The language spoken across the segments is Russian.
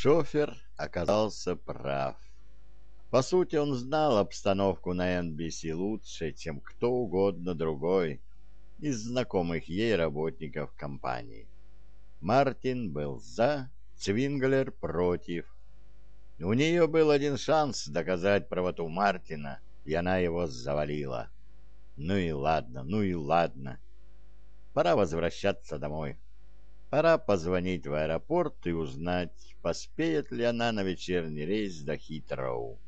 Шофер оказался прав. По сути, он знал обстановку на NBC лучше, чем кто угодно другой из знакомых ей работников компании. Мартин был за, Цвинглер против. У нее был один шанс доказать правоту Мартина, и она его завалила. Ну и ладно, ну и ладно. Пора возвращаться домой. Пора позвонить в аэропорт и узнать, поспеет ли она на вечерний рейс до Хитроу.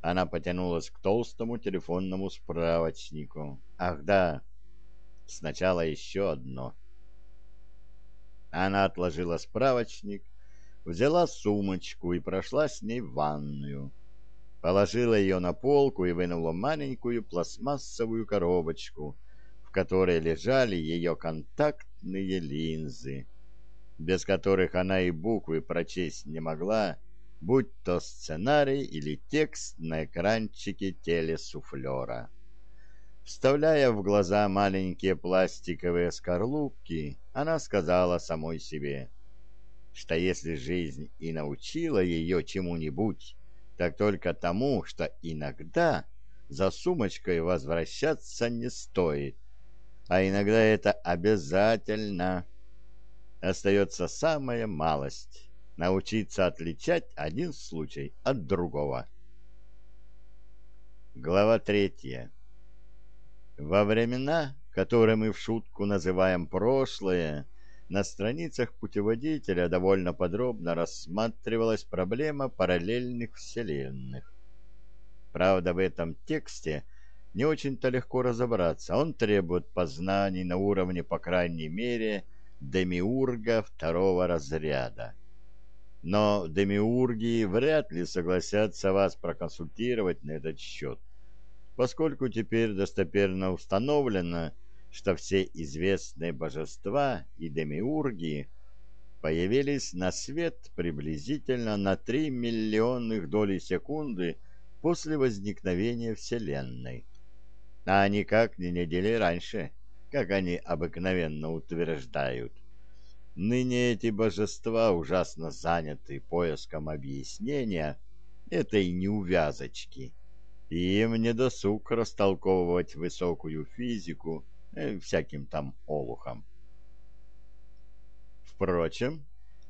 Она потянулась к толстому телефонному справочнику. Ах да, сначала еще одно. Она отложила справочник, взяла сумочку и прошла с ней в ванную. Положила ее на полку и вынула маленькую пластмассовую коробочку, в которой лежали ее контактные линзы, без которых она и буквы прочесть не могла, будь то сценарий или текст на экранчике телесуфлера. Вставляя в глаза маленькие пластиковые скорлупки, она сказала самой себе, что если жизнь и научила ее чему-нибудь, так только тому, что иногда за сумочкой возвращаться не стоит, а иногда это обязательно. Остается самая малость научиться отличать один случай от другого. Глава третья. Во времена, которые мы в шутку называем «прошлое», на страницах путеводителя довольно подробно рассматривалась проблема параллельных вселенных. Правда, в этом тексте не очень-то легко разобраться. Он требует познаний на уровне, по крайней мере, демиурга второго разряда но демиурги вряд ли согласятся вас проконсультировать на этот счет, поскольку теперь достоверно установлено, что все известные божества и демиурги появились на свет приблизительно на 3 миллионных доли секунды после возникновения Вселенной, а никак не недели раньше, как они обыкновенно утверждают. Ныне эти божества ужасно заняты поиском объяснения этой неувязочки, и им не досуг растолковывать высокую физику э, всяким там олухам. Впрочем,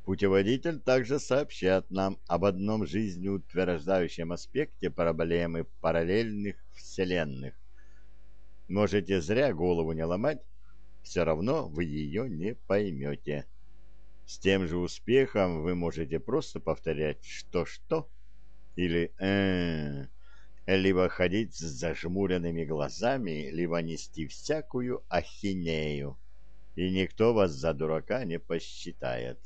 путеводитель также сообщает нам об одном жизнеутверждающем аспекте проблемы параллельных вселенных. Можете зря голову не ломать, все равно вы ее не поймете. С тем же успехом вы можете просто повторять «что-что» или э, либо ходить с зажмуренными глазами, либо нести всякую ахинею, и никто вас за дурака не посчитает.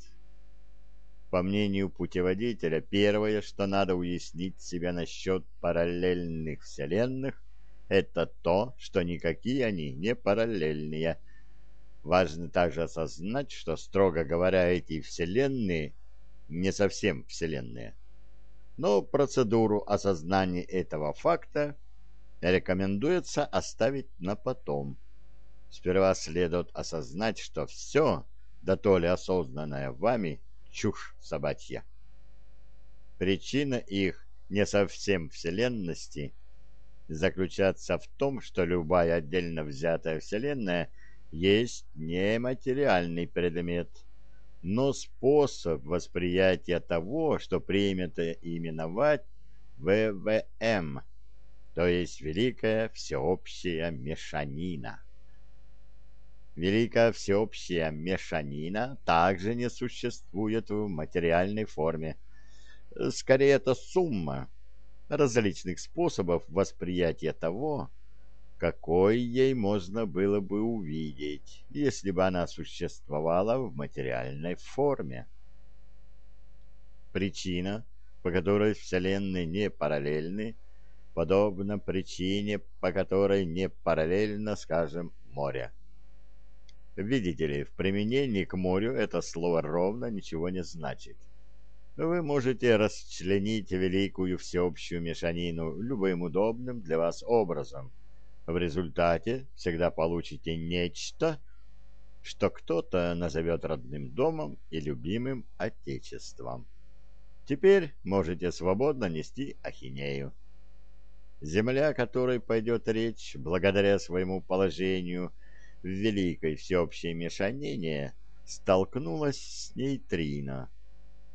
По мнению путеводителя, первое, что надо уяснить себе насчет параллельных вселенных, это то, что никакие они не параллельные – Важно также осознать, что, строго говоря, эти вселенные не совсем вселенные. Но процедуру осознания этого факта рекомендуется оставить на потом. Сперва следует осознать, что все, да то ли осознанное вами, чушь собачья. Причина их не совсем вселенности заключается в том, что любая отдельно взятая вселенная – есть нематериальный предмет, но способ восприятия того, что принято именовать ВВМ, то есть Великая Всеобщая Мешанина. Великая Всеобщая Мешанина также не существует в материальной форме. Скорее, это сумма различных способов восприятия того, какой ей можно было бы увидеть, если бы она существовала в материальной форме. Причина, по которой Вселенные не параллельны, подобна причине, по которой не параллельно, скажем, море. Видите ли, в применении к морю это слово ровно ничего не значит. Вы можете расчленить великую всеобщую мешанину любым удобным для вас образом – в результате всегда получите нечто, что кто-то назовет родным домом и любимым отечеством. Теперь можете свободно нести ахинею. Земля, о которой пойдет речь, благодаря своему положению в великой всеобщей мешанине, столкнулась с нейтрино,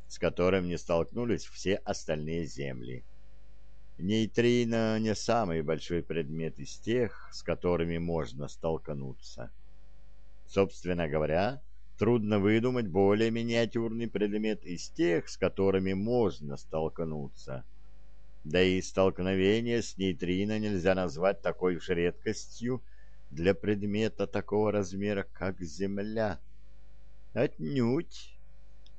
с которым не столкнулись все остальные земли. Нейтрино не самый большой предмет из тех, с которыми можно столкнуться. Собственно говоря, трудно выдумать более миниатюрный предмет из тех, с которыми можно столкнуться. Да и столкновение с нейтрино нельзя назвать такой уж редкостью для предмета такого размера, как Земля. Отнюдь.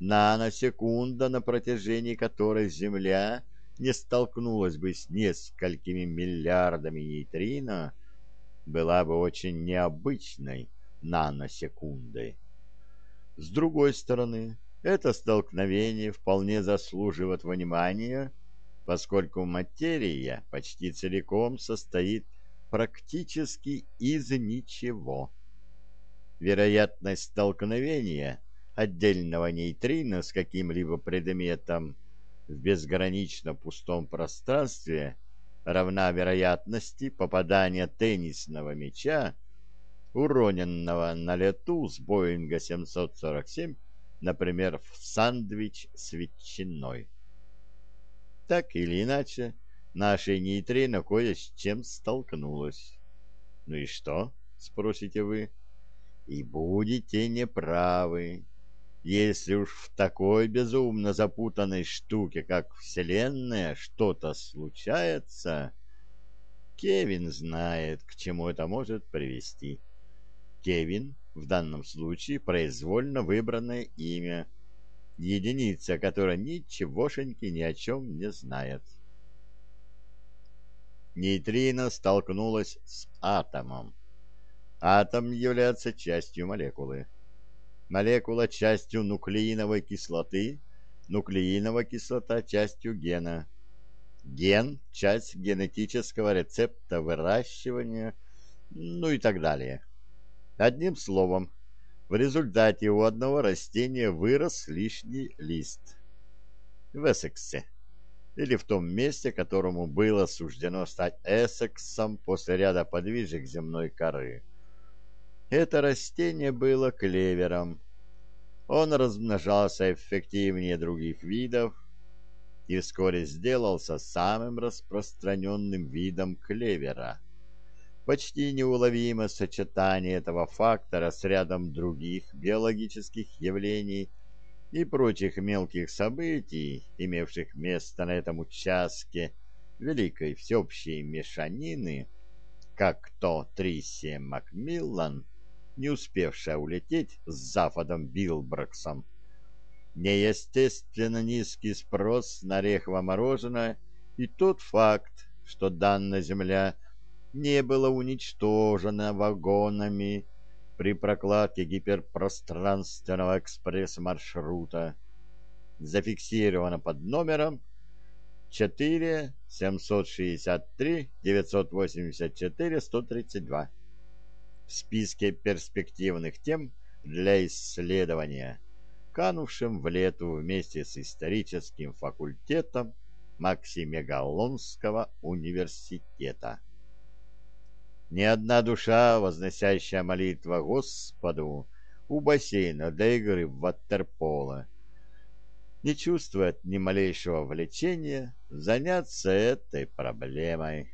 Наносекунда, на протяжении которой Земля не столкнулась бы с несколькими миллиардами нейтрино, была бы очень необычной наносекундой. С другой стороны, это столкновение вполне заслуживает внимания, поскольку материя почти целиком состоит практически из ничего. Вероятность столкновения отдельного нейтрино с каким-либо предметом в безгранично пустом пространстве равна вероятности попадания теннисного мяча, уроненного на лету с Боинга 747, например, в сандвич с ветчиной. Так или иначе, наше нейтрино кое с чем столкнулось. Ну и что, спросите вы? И будете неправы. Если уж в такой безумно запутанной штуке, как Вселенная, что-то случается, Кевин знает, к чему это может привести. Кевин в данном случае произвольно выбранное имя — единица, которая ничегошеньки ни о чем не знает. Нейтрино столкнулась с атомом. Атом является частью молекулы. Молекула частью нуклеиновой кислоты, нуклеиновая кислота частью гена. Ген – часть генетического рецепта выращивания, ну и так далее. Одним словом, в результате у одного растения вырос лишний лист. В Эссексе. Или в том месте, которому было суждено стать Эссексом после ряда подвижек земной коры. Это растение было клевером. Он размножался эффективнее других видов и вскоре сделался самым распространенным видом клевера почти неуловимо сочетание этого фактора с рядом других биологических явлений и прочих мелких событий, имевших место на этом участке великой всеобщей мешанины, как то Трисия Макмиллан, не успевшая улететь с Западом Билброксом, неестественно низкий спрос на орехово мороженое и тот факт, что данная земля – не было уничтожено вагонами при прокладке гиперпространственного экспресс-маршрута. Зафиксировано под номером 4 763 984 132 в списке перспективных тем для исследования, канувшим в лету вместе с историческим факультетом Максимегалонского университета. Ни одна душа, возносящая молитва Господу у бассейна для игры в ваттерполо, не чувствует ни малейшего влечения заняться этой проблемой.